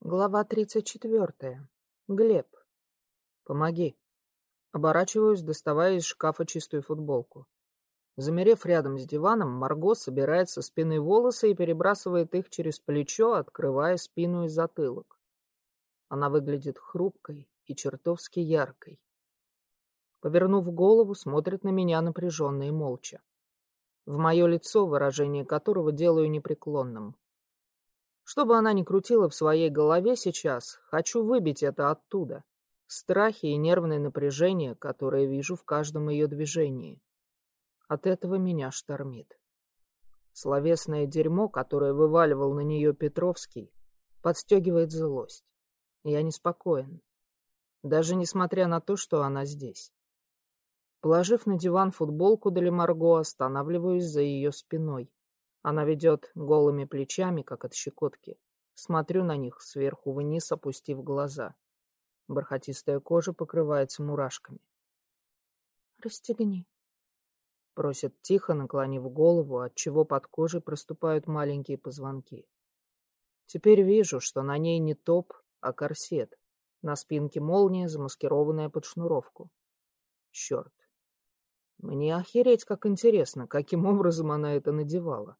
Глава тридцать четвертая. Глеб. Помоги. Оборачиваюсь, доставая из шкафа чистую футболку. Замерев рядом с диваном, Марго собирает со спины волосы и перебрасывает их через плечо, открывая спину и затылок. Она выглядит хрупкой и чертовски яркой. Повернув голову, смотрит на меня напряженно и молча. В мое лицо, выражение которого делаю непреклонным. Что бы она ни крутила в своей голове сейчас, хочу выбить это оттуда. Страхи и нервное напряжение, которое вижу в каждом ее движении. От этого меня штормит. Словесное дерьмо, которое вываливал на нее Петровский, подстегивает злость. Я неспокоен. Даже несмотря на то, что она здесь. Положив на диван футболку для Марго, останавливаюсь за ее спиной. Она ведет голыми плечами, как от щекотки. Смотрю на них сверху вниз, опустив глаза. Бархатистая кожа покрывается мурашками. «Расстегни», — просит тихо, наклонив голову, отчего под кожей проступают маленькие позвонки. Теперь вижу, что на ней не топ, а корсет. На спинке молния, замаскированная под шнуровку. Черт. Мне охереть, как интересно, каким образом она это надевала.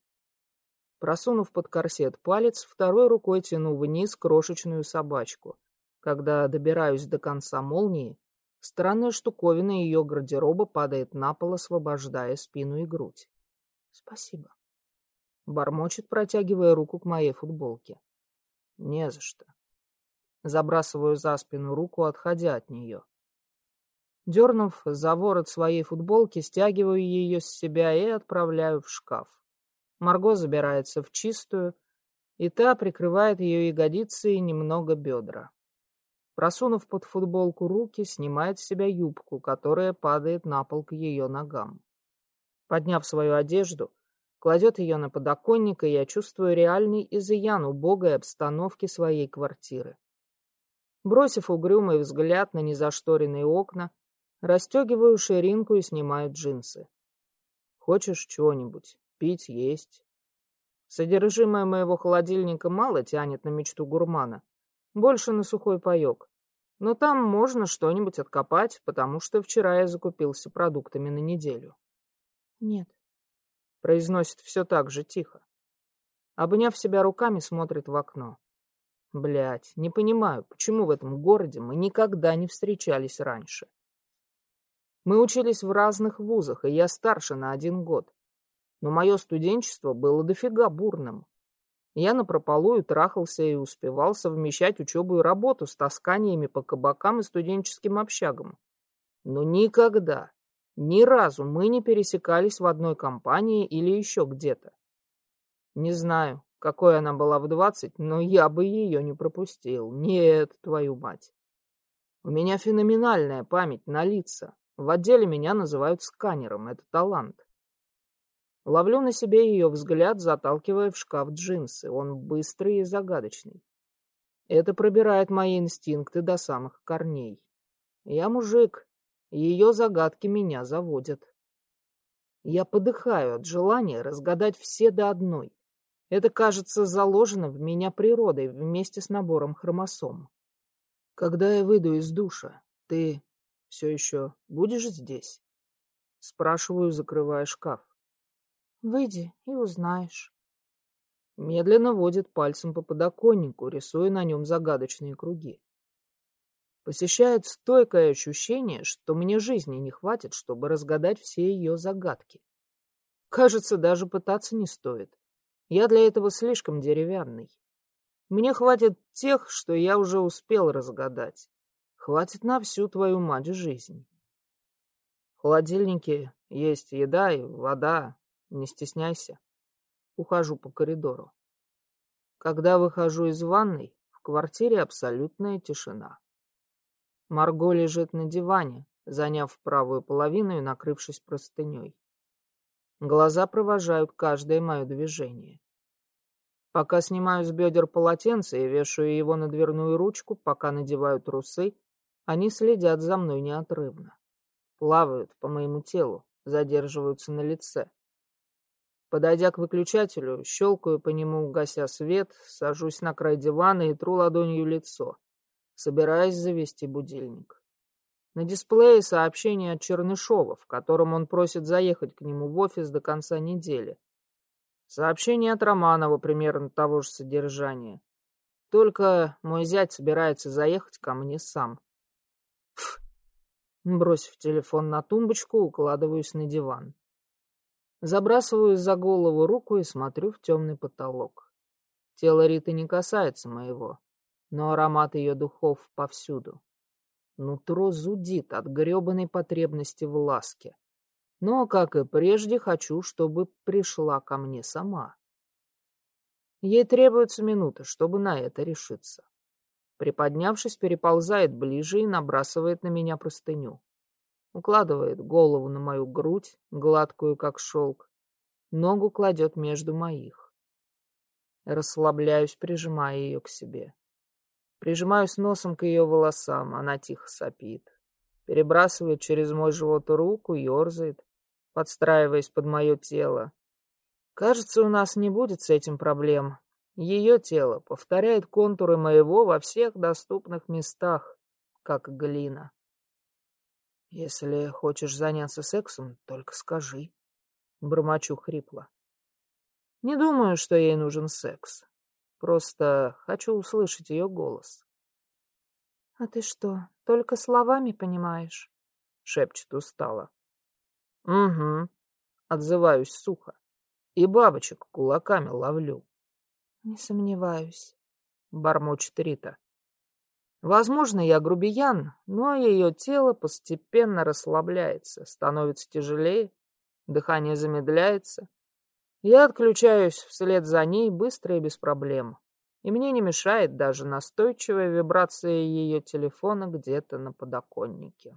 Просунув под корсет палец, второй рукой тяну вниз крошечную собачку. Когда добираюсь до конца молнии, странная штуковина ее гардероба падает на пол, освобождая спину и грудь. «Спасибо», — бормочет, протягивая руку к моей футболке. «Не за что». Забрасываю за спину руку, отходя от нее. Дернув за ворот своей футболки, стягиваю ее с себя и отправляю в шкаф. Марго забирается в чистую, и та прикрывает ее ягодицы и немного бедра. Просунув под футболку руки, снимает с себя юбку, которая падает на пол к ее ногам. Подняв свою одежду, кладет ее на подоконник, и я чувствую реальный изъян убогой обстановки своей квартиры. Бросив угрюмый взгляд на незашторенные окна, расстегиваю ширинку и снимаю джинсы. «Хочешь чего-нибудь?» Пить есть. Содержимое моего холодильника мало тянет на мечту гурмана. Больше на сухой паек. Но там можно что-нибудь откопать, потому что вчера я закупился продуктами на неделю. Нет. Произносит все так же тихо. Обняв себя руками, смотрит в окно. Блять, не понимаю, почему в этом городе мы никогда не встречались раньше. Мы учились в разных вузах, и я старше на один год. Но мое студенчество было дофига бурным. Я напропалую трахался и успевал совмещать учебу и работу с тасканиями по кабакам и студенческим общагам. Но никогда, ни разу мы не пересекались в одной компании или еще где-то. Не знаю, какой она была в двадцать, но я бы ее не пропустил. Нет, твою мать. У меня феноменальная память на лица. В отделе меня называют сканером, это талант. Ловлю на себе ее взгляд, заталкивая в шкаф джинсы. Он быстрый и загадочный. Это пробирает мои инстинкты до самых корней. Я мужик, ее загадки меня заводят. Я подыхаю от желания разгадать все до одной. Это, кажется, заложено в меня природой вместе с набором хромосом. Когда я выйду из душа, ты все еще будешь здесь? Спрашиваю, закрывая шкаф. Выйди и узнаешь. Медленно водит пальцем по подоконнику, рисуя на нем загадочные круги. Посещает стойкое ощущение, что мне жизни не хватит, чтобы разгадать все ее загадки. Кажется, даже пытаться не стоит. Я для этого слишком деревянный. Мне хватит тех, что я уже успел разгадать. Хватит на всю твою мать жизнь. В холодильнике есть еда и вода, не стесняйся. Ухожу по коридору. Когда выхожу из ванной, в квартире абсолютная тишина. Марго лежит на диване, заняв правую половину и накрывшись простыней. Глаза провожают каждое мое движение. Пока снимаю с бедер полотенце и вешаю его на дверную ручку, пока надеваю трусы, они следят за мной неотрывно. Плавают по моему телу, задерживаются на лице. Подойдя к выключателю, щелкаю по нему, гася свет, сажусь на край дивана и тру ладонью лицо, собираясь завести будильник. На дисплее сообщение от Чернышова, в котором он просит заехать к нему в офис до конца недели. Сообщение от Романова примерно того же содержания. Только мой зять собирается заехать ко мне сам. Фу. Бросив телефон на тумбочку, укладываюсь на диван. Забрасываю за голову руку и смотрю в темный потолок. Тело Риты не касается моего, но аромат ее духов повсюду. Нутро зудит от гребаной потребности в ласке. Но, как и прежде, хочу, чтобы пришла ко мне сама. Ей требуется минута, чтобы на это решиться. Приподнявшись, переползает ближе и набрасывает на меня простыню. Укладывает голову на мою грудь, гладкую, как шелк. Ногу кладет между моих. Расслабляюсь, прижимая ее к себе. Прижимаюсь носом к ее волосам, она тихо сопит. Перебрасывает через мой живот руку, ерзает, подстраиваясь под мое тело. Кажется, у нас не будет с этим проблем. Ее тело повторяет контуры моего во всех доступных местах, как глина. Если хочешь заняться сексом, только скажи. Бормочу хрипло. Не думаю, что ей нужен секс. Просто хочу услышать ее голос. — А ты что, только словами понимаешь? — шепчет устало. — Угу. Отзываюсь сухо. И бабочек кулаками ловлю. — Не сомневаюсь. — бормочет Рита. Возможно, я грубиян, но ее тело постепенно расслабляется, становится тяжелее, дыхание замедляется. Я отключаюсь вслед за ней быстро и без проблем. И мне не мешает даже настойчивая вибрация ее телефона где-то на подоконнике.